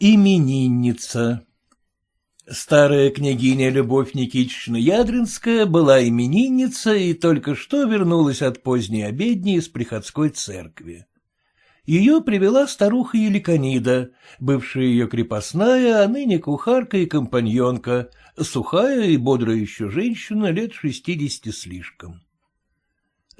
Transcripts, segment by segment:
Именинница Старая княгиня Любовь Никитична Ядринская была именинница и только что вернулась от поздней обедни из приходской церкви. Ее привела старуха Еликонида, бывшая ее крепостная, а ныне кухарка и компаньонка, сухая и бодрая еще женщина лет шестидесяти слишком.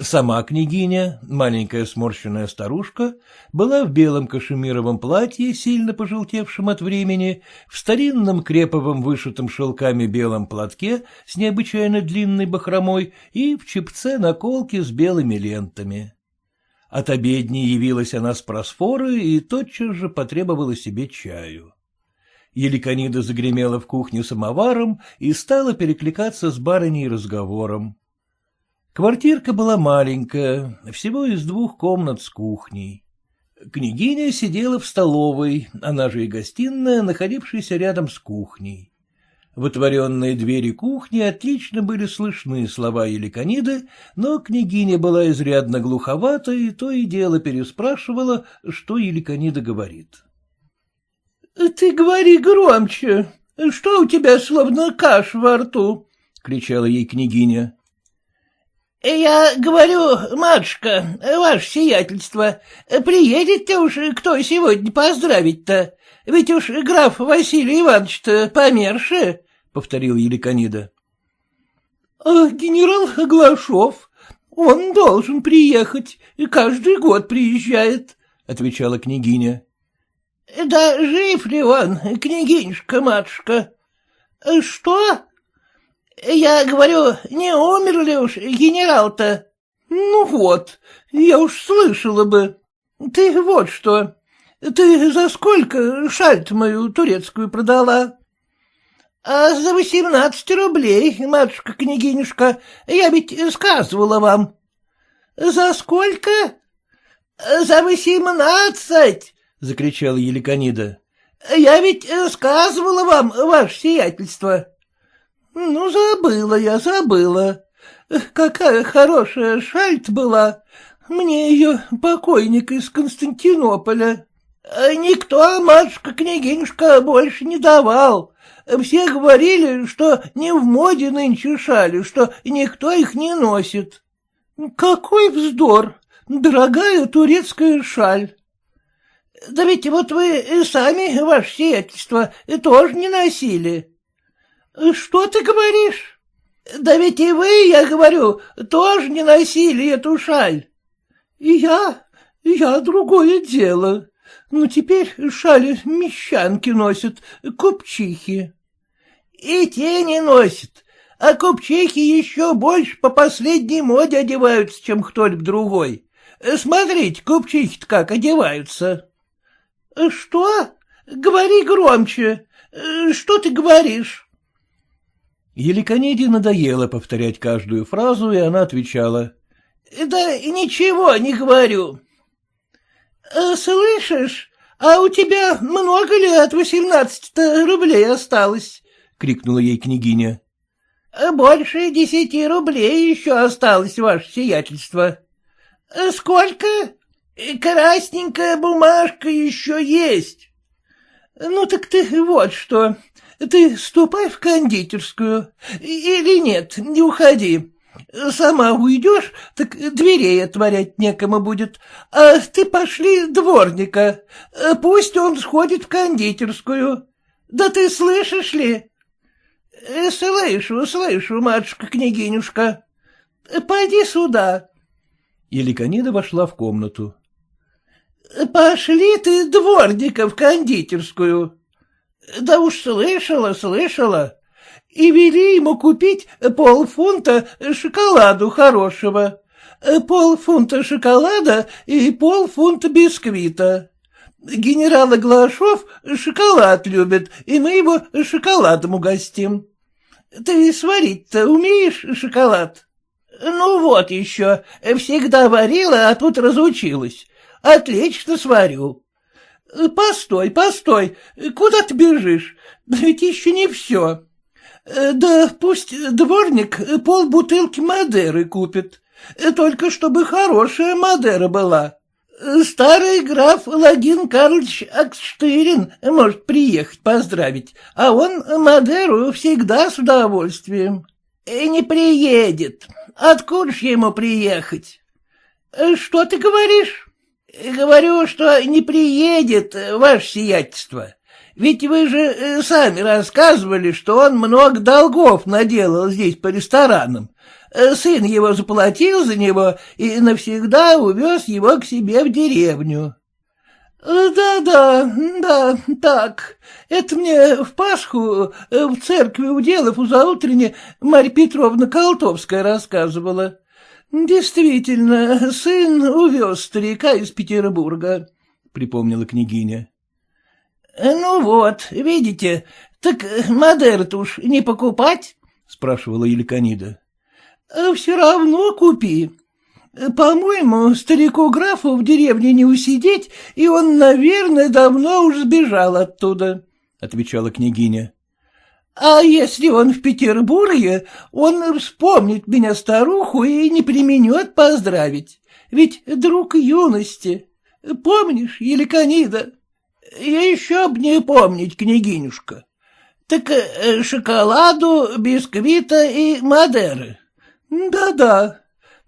Сама княгиня, маленькая сморщенная старушка, была в белом кашемировом платье, сильно пожелтевшем от времени, в старинном креповом вышитом шелками белом платке с необычайно длинной бахромой и в чепце наколки с белыми лентами. От обедни явилась она с просфорой и тотчас же потребовала себе чаю. Еликонида загремела в кухню самоваром и стала перекликаться с барыней разговором. Квартирка была маленькая, всего из двух комнат с кухней. Княгиня сидела в столовой, она же и гостиная, находившаяся рядом с кухней. В отворенные двери кухни отлично были слышны слова Еликониды, но княгиня была изрядно глуховата и то и дело переспрашивала, что Еликонида говорит. — Ты говори громче. Что у тебя словно каш во рту? — кричала ей княгиня. — Я говорю, матушка, ваше сиятельство, приедет-то уж кто сегодня поздравить-то? Ведь уж граф Василий Иванович-то померше, — повторил Еликонида. — А генерал Глашов, он должен приехать, и каждый год приезжает, — отвечала княгиня. — Да жив ли он, княгинюшка-матушка? — Что? Я говорю, не умер ли уж генерал-то? Ну вот, я уж слышала бы. Ты вот что, ты за сколько шаль мою турецкую продала? А за восемнадцать рублей, матушка-княгинюшка, я ведь сказывала вам. За сколько? За восемнадцать! — закричала Еликонида. — Я ведь сказывала вам, ваше сиятельство. Ну, забыла я, забыла. Какая хорошая шальт была. Мне ее покойник из Константинополя. Никто, матушка-княгинюшка, больше не давал. Все говорили, что не в моде нынче шали, что никто их не носит. Какой вздор! Дорогая турецкая шаль. Да ведь вот вы сами, ваше сиятельство, тоже не носили. — Что ты говоришь? — Да ведь и вы, я говорю, тоже не носили эту шаль. — И я, я другое дело. Ну, теперь шали мещанки носят, купчихи. — И те не носят, а купчихи еще больше по последней моде одеваются, чем кто-либо другой. Смотрите, купчихи-то как одеваются. — Что? Говори громче. Что ты говоришь? Еликониде надоело повторять каждую фразу, и она отвечала. — Да ничего не говорю. — Слышишь, а у тебя много ли от восемнадцати рублей осталось? — крикнула ей княгиня. — Больше десяти рублей еще осталось, ваше сиятельство. — Сколько? — Красненькая бумажка еще есть. — Ну так ты вот что, ты ступай в кондитерскую. Или нет, не уходи. Сама уйдешь, так дверей отворять некому будет. А ты пошли дворника. Пусть он сходит в кондитерскую. Да ты слышишь ли? Слышу, слышу, матушка-княгинюшка. Пойди сюда. Еликонида вошла в комнату. — Пошли ты дворника в кондитерскую. — Да уж слышала, слышала. И вели ему купить полфунта шоколаду хорошего, полфунта шоколада и полфунта бисквита. Генерал Глашов шоколад любит, и мы его шоколадом угостим. Ты сварить-то умеешь шоколад? Ну вот еще, всегда варила, а тут разучилась. Отлично сварю. — Постой, постой, куда ты бежишь? Ведь еще не все. Да пусть дворник полбутылки Мадеры купит, только чтобы хорошая Мадера была. Старый граф Лагин Карлович Акштырин может приехать поздравить, а он Мадеру всегда с удовольствием. Не приедет. Откуда ж ему приехать? Что ты говоришь? Говорю, что не приедет, ваше сиятельство. Ведь вы же э, сами рассказывали, что он много долгов наделал здесь по ресторанам. Э, сын его заплатил за него и навсегда увез его к себе в деревню. Да-да, да, так. Это мне в Пасху э, в церкви у делов у заутренне Марья Петровна Колтовская рассказывала. Действительно, сын увез старика из Петербурга, — припомнила княгиня. — Ну вот, видите, так Мадер-то уж не покупать? — спрашивала Еликонида. — Все равно купи. По-моему, старику графу в деревне не усидеть, и он, наверное, давно уж сбежал оттуда, — отвечала княгиня. — А если он в Петербурге, он вспомнит меня старуху и не применет поздравить, ведь друг юности. Помнишь, Еликонида? Я еще об ней помнить, княгинюшка. Так э, шоколаду, бисквита и Мадеры. Да-да,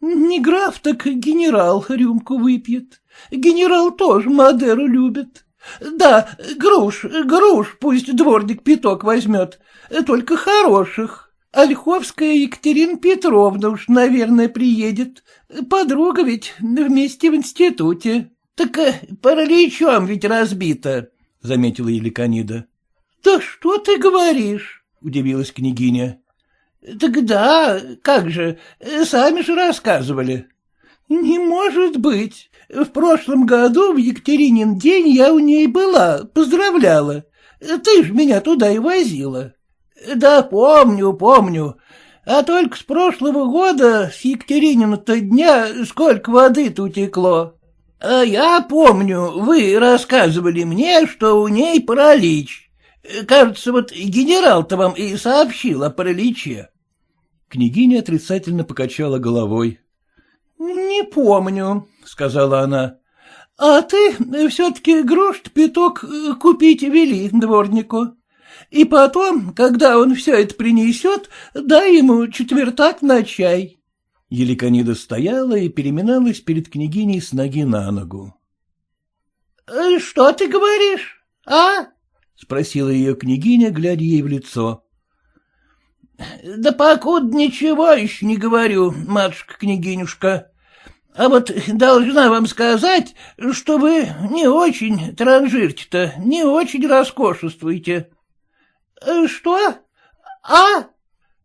не граф, так генерал рюмку выпьет. Генерал тоже Мадеру любит. Да, груш, груш пусть дворник пяток возьмет, только хороших. Ольховская Екатерина Петровна уж, наверное, приедет. Подруга ведь вместе в институте. Так э, параличом ведь разбито, — заметила Еликонида. — Да что ты говоришь? — удивилась княгиня. — Так да, как же, сами же рассказывали. — Не может быть. В прошлом году в Екатеринин день я у ней была, поздравляла. Ты ж меня туда и возила. — Да помню, помню. А только с прошлого года, с Екатеринина-то дня, сколько воды-то утекло. А я помню, вы рассказывали мне, что у ней паралич. Кажется, вот генерал-то вам и сообщил о параличе. Княгиня отрицательно покачала головой. — Не помню, — сказала она. — А ты все-таки грош пяток купить вели дворнику. И потом, когда он все это принесет, дай ему четвертак на чай. Еликонида стояла и переминалась перед княгиней с ноги на ногу. «Э, — Что ты говоришь, а? — спросила ее княгиня, глядя ей в лицо. — Да покуда ничего еще не говорю, матушка-княгинюшка. А вот должна вам сказать, что вы не очень транжирте-то, не очень роскошествуете. Э, — Что? А?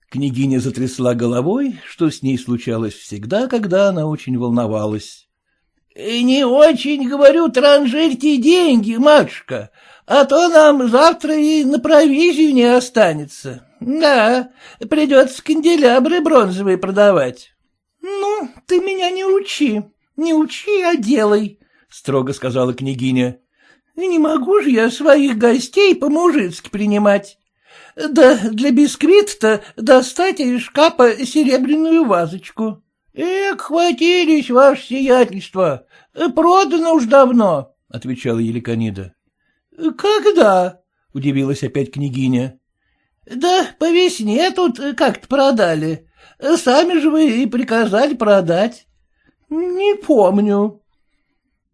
Княгиня затрясла головой, что с ней случалось всегда, когда она очень волновалась. — Не очень, говорю, транжирьте деньги, матушка, а то нам завтра и на провизию не останется. Да, придется канделябры бронзовые продавать. — Ну, ты меня не учи, не учи, а делай, — строго сказала княгиня. — Не могу же я своих гостей по-мужицки принимать. Да для бисквита достать из шкафа серебряную вазочку. — Эх, хватились, ваше сиятельство, продано уж давно, — отвечала Еликонида. — Когда? — удивилась опять княгиня. — Да по весне тут как-то продали. Сами же вы и приказали продать. — Не помню.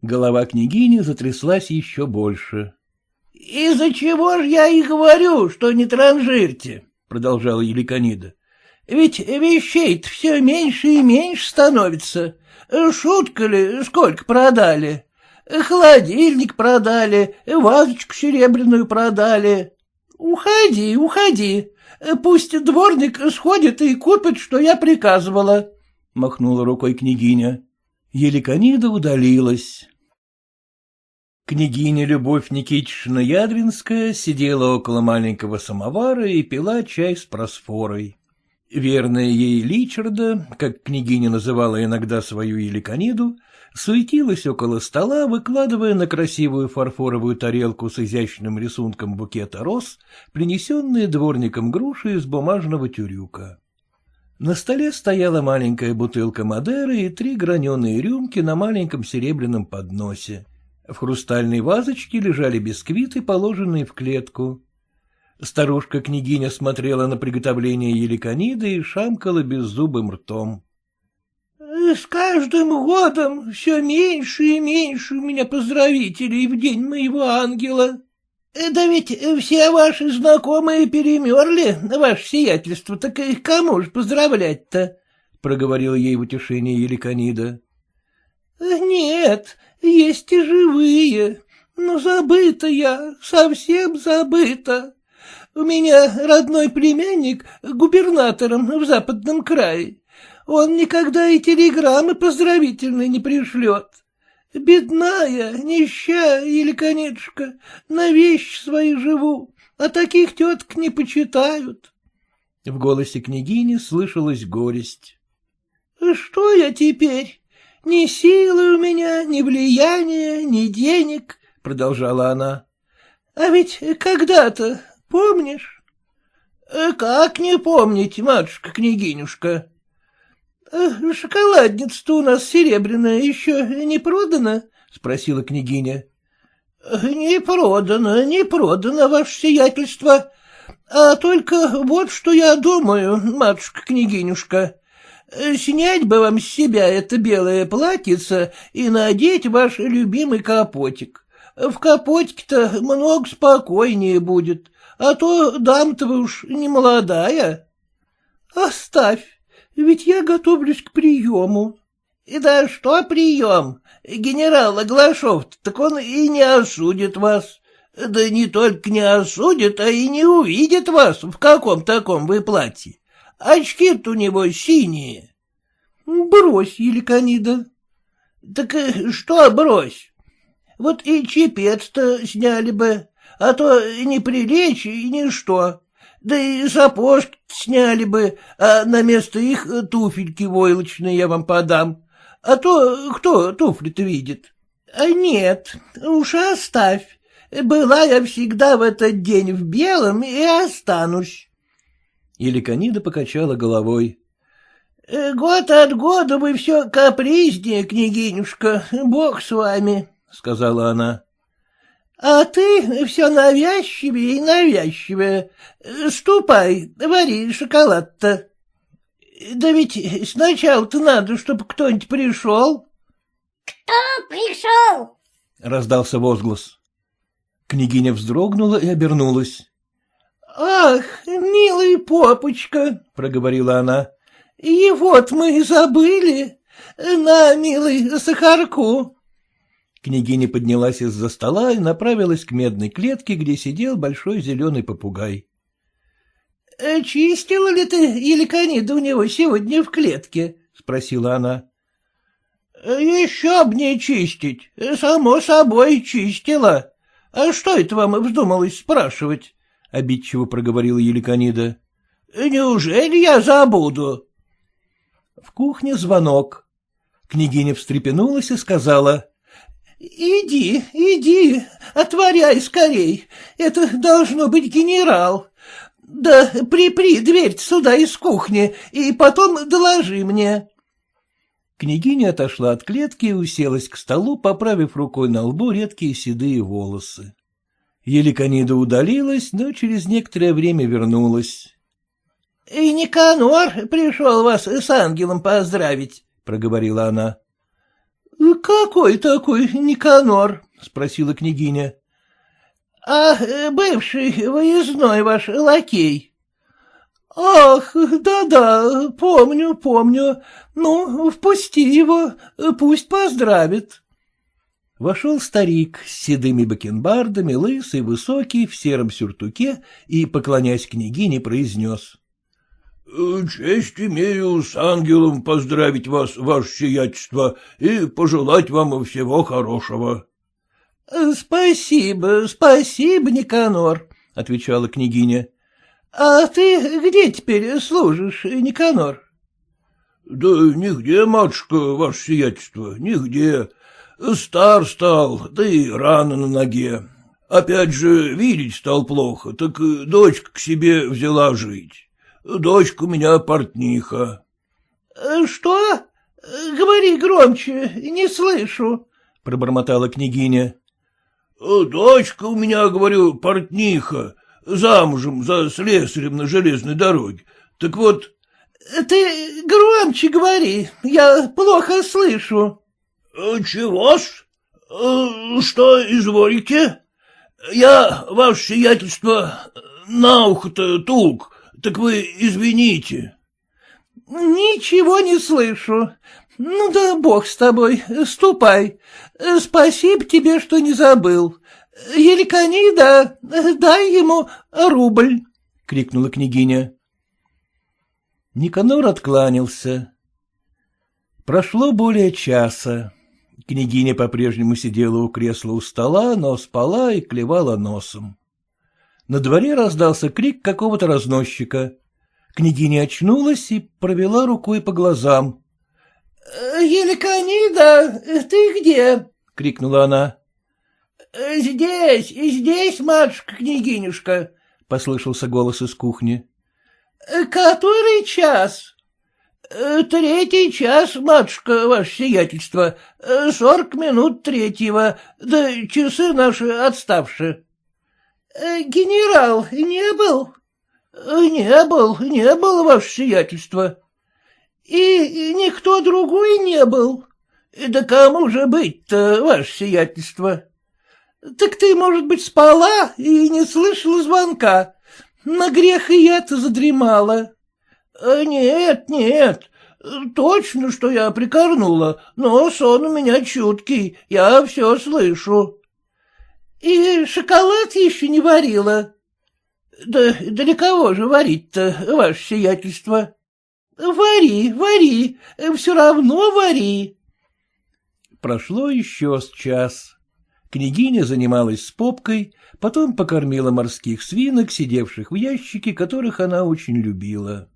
Голова княгини затряслась еще больше. — Из-за чего же я и говорю, что не транжирьте, — продолжала Еликонида. — Ведь вещей-то все меньше и меньше становится. Шутка ли, сколько продали? Холодильник продали, вазочку серебряную продали. Уходи, уходи. Пусть дворник сходит и купит, что я приказывала, — махнула рукой княгиня. Еликонида удалилась. Княгиня Любовь Никитична Ядринская сидела около маленького самовара и пила чай с просфорой. Верная ей Личарда, как княгиня называла иногда свою Еликониду, суетилась около стола, выкладывая на красивую фарфоровую тарелку с изящным рисунком букета роз, принесенные дворником груши из бумажного тюрюка. На столе стояла маленькая бутылка Мадеры и три граненые рюмки на маленьком серебряном подносе. В хрустальной вазочке лежали бисквиты, положенные в клетку. Старушка-княгиня смотрела на приготовление еликониды и шамкала беззубым ртом. — С каждым годом все меньше и меньше у меня поздравителей в день моего ангела. Да ведь все ваши знакомые перемерли, ваше сиятельство, так кому же поздравлять-то? — проговорил ей в утешение Еликонида. — Нет, есть и живые, но забыта я, совсем забыта. У меня родной племянник губернатором в западном крае. Он никогда и телеграммы поздравительной не пришлет. Бедная, нищая Еликонечка, на вещи свои живу, а таких теток не почитают. В голосе княгини слышалась горесть. — Что я теперь? Ни силы у меня, ни влияния, ни денег, — продолжала она. — А ведь когда-то, помнишь? — Как не помнить, матушка-княгинюшка? — Шоколадница-то у нас серебряная еще не продана? — спросила княгиня. — Не продано, не продано, ваше сиятельство. А только вот что я думаю, матушка-княгинюшка. Снять бы вам с себя это белое платьице и надеть ваш любимый капотик. В капотике-то много спокойнее будет, а то дам-то уж не молодая. — Оставь, ведь я готовлюсь к приему. — Да что прием? Генерал Оглашов, так он и не осудит вас. Да не только не осудит, а и не увидит вас, в каком таком вы платье. Очки-то у него синие. — Брось, Еликонида. — Так э, что брось? Вот и чепец-то сняли бы, а то не прилечь и ничто. Да и сапожки сняли бы, а на место их туфельки войлочные я вам подам. А то кто туфли-то видит? А нет, уж оставь. Была я всегда в этот день в белом и останусь. Еликонида покачала головой. — Год от года вы все капризнее, княгинюшка, бог с вами, — сказала она. А ты все навязчивее и навязчивее. Ступай, вари шоколад-то. Да ведь сначала-то надо, чтобы кто-нибудь пришел. — Кто пришел? — раздался возглас. Княгиня вздрогнула и обернулась. — Ах, милый попочка, — проговорила она, — и вот мы и забыли. На, милый, сахарку. Княгиня поднялась из-за стола и направилась к медной клетке, где сидел большой зеленый попугай. «Э, — Чистила ли ты Еликонида у него сегодня в клетке? — спросила она. — Еще б не чистить, само собой чистила. А что это вам вздумалось спрашивать? — обидчиво проговорила Еликонида. — Неужели я забуду? В кухне звонок. Княгиня встрепенулась и сказала. — Иди, иди, отворяй скорей, это должно быть генерал. Да припри дверь сюда из кухни, и потом доложи мне. Княгиня отошла от клетки и уселась к столу, поправив рукой на лбу редкие седые волосы. Еликонида удалилась, но через некоторое время вернулась. — И Никанор пришел вас с ангелом поздравить, — проговорила она. — Какой такой Никанор? — спросила княгиня. — А бывший выездной ваш лакей. — Ах, да-да, помню, помню. Ну, впусти его, пусть поздравит. Вошел старик с седыми бакенбардами, лысый, высокий, в сером сюртуке и, поклонясь княгине, произнес. — Честь имею с ангелом поздравить вас, ваше сиятельство, и пожелать вам всего хорошего. — Спасибо, спасибо, Никанор, — отвечала княгиня. — А ты где теперь служишь, Никанор? — Да нигде, матушка, ваше сиятельство, нигде. Стар стал, да и рано на ноге. Опять же, видеть стал плохо, так дочка к себе взяла жить. Дочка у меня портниха. — Что? Говори громче, не слышу, — пробормотала княгиня. — Дочка у меня, говорю, портниха, замужем за слесарем на железной дороге. Так вот... — Ты громче говори, я плохо слышу. — Чего-с? Что изволите? Я, ваше сиятельство, на ухо-то тук, так вы извините. — Ничего не слышу. Ну да бог с тобой, ступай. Спасибо тебе, что не забыл. Еликонида, дай ему рубль, — крикнула княгиня. Никанор откланялся. Прошло более часа. Княгиня по-прежнему сидела у кресла у стола, но спала и клевала носом. На дворе раздался крик какого-то разносчика. Княгиня очнулась и провела рукой по глазам. — Еликонида, ты где? — крикнула она. — Здесь, здесь, матушка-княгинюшка, — послышался голос из кухни. — Который час? — Третий час, матушка, ваше сиятельство, сорок минут третьего, да часы наши отставшие. — Генерал не был? — Не был, не был, ваше сиятельство. — И никто другой не был? — Да кому же быть-то, ваше сиятельство? — Так ты, может быть, спала и не слышала звонка. На грех и я-то задремала. — Нет, нет, точно, что я прикорнула, но сон у меня чуткий, я все слышу. — И шоколад еще не варила? — Да для кого же варить-то, ваше сиятельство? — Вари, вари, все равно вари. Прошло еще с час. Княгиня занималась с попкой, потом покормила морских свинок, сидевших в ящике, которых она очень любила.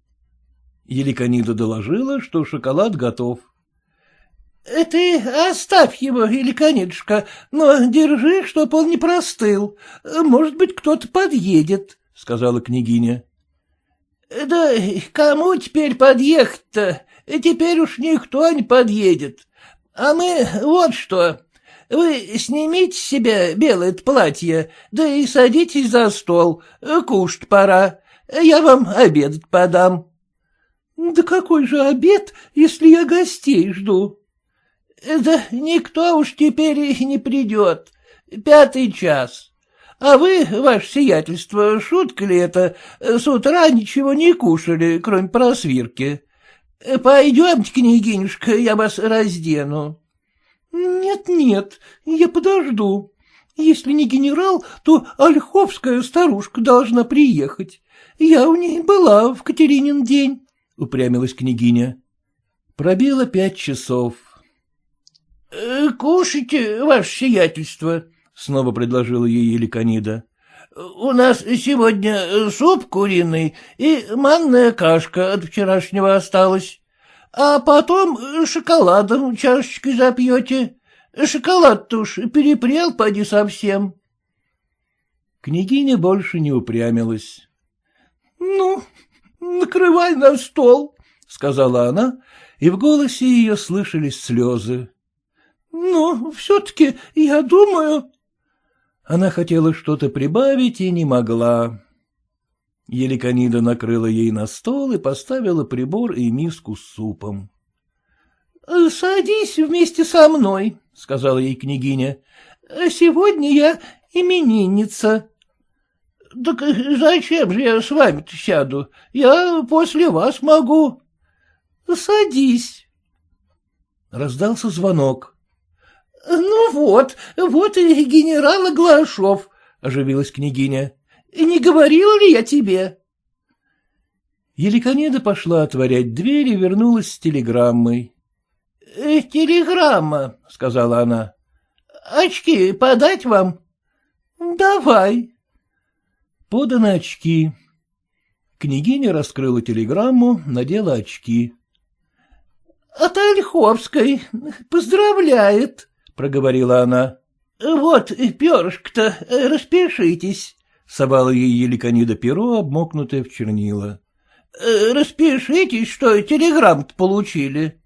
Еликонида доложила, что шоколад готов. — Ты оставь его, Еликонидушка, но держи, чтоб он не простыл. Может быть, кто-то подъедет, — сказала княгиня. — Да кому теперь подъехать-то? Теперь уж никто не подъедет. А мы вот что. Вы снимите с себя белое платье, да и садитесь за стол. Кушать пора. Я вам обедать подам. — Да какой же обед, если я гостей жду? — Да никто уж теперь не придет. Пятый час. А вы, ваше сиятельство, шутка ли это, с утра ничего не кушали, кроме просвирки? Пойдемте, княгинюшка, я вас раздену. Нет, нет, я подожду. Если не генерал, то Ольховская старушка должна приехать. Я у ней была в Катеринин день, — упрямилась княгиня. Пробило пять часов. «Э, — Кушайте, ваше сиятельство, — снова предложила ей Еликонида. — У нас сегодня суп куриный и манная кашка от вчерашнего осталась. А потом шоколадом чашечкой запьете. Шоколад-то уж перепрел, поди совсем. Княгиня больше не упрямилась. — Ну, накрывай на стол, — сказала она, и в голосе ее слышались слезы. — Ну, все-таки, я думаю... Она хотела что-то прибавить и не могла. Еликонида накрыла ей на стол и поставила прибор и миску с супом. — Садись вместе со мной, — сказала ей княгиня. — Сегодня я именинница. — Так зачем же я с вами-то сяду? Я после вас могу. — Садись. Раздался звонок. — вот, вот и генерал Аглашов, — оживилась княгиня. — Не говорила ли я тебе? Еликонеда пошла отворять дверь и вернулась с телеграммой. «Э, — Телеграмма, — сказала она. — Очки подать вам? — Давай. Поданы очки. Княгиня раскрыла телеграмму, надела очки. — От Ольховской. Поздравляет, — проговорила она. — Вот перышко-то, распишитесь. — совала ей Еликонида перо, обмокнутое в чернила. Э, распишитесь, что телеграмм получили.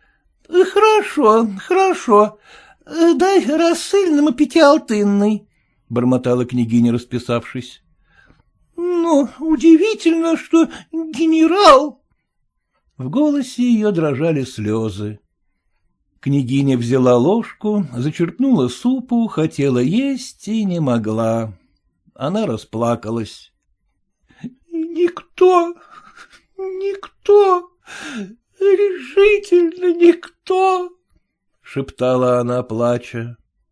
— Хорошо, хорошо. Дай рассыльному пятиалтынный, — бормотала княгиня, расписавшись. — Ну, удивительно, что генерал... В голосе ее дрожали слезы. Княгиня взяла ложку, зачерпнула супу, хотела есть и не могла. Она расплакалась. — Никто, никто, решительно никто, — шептала она, плача.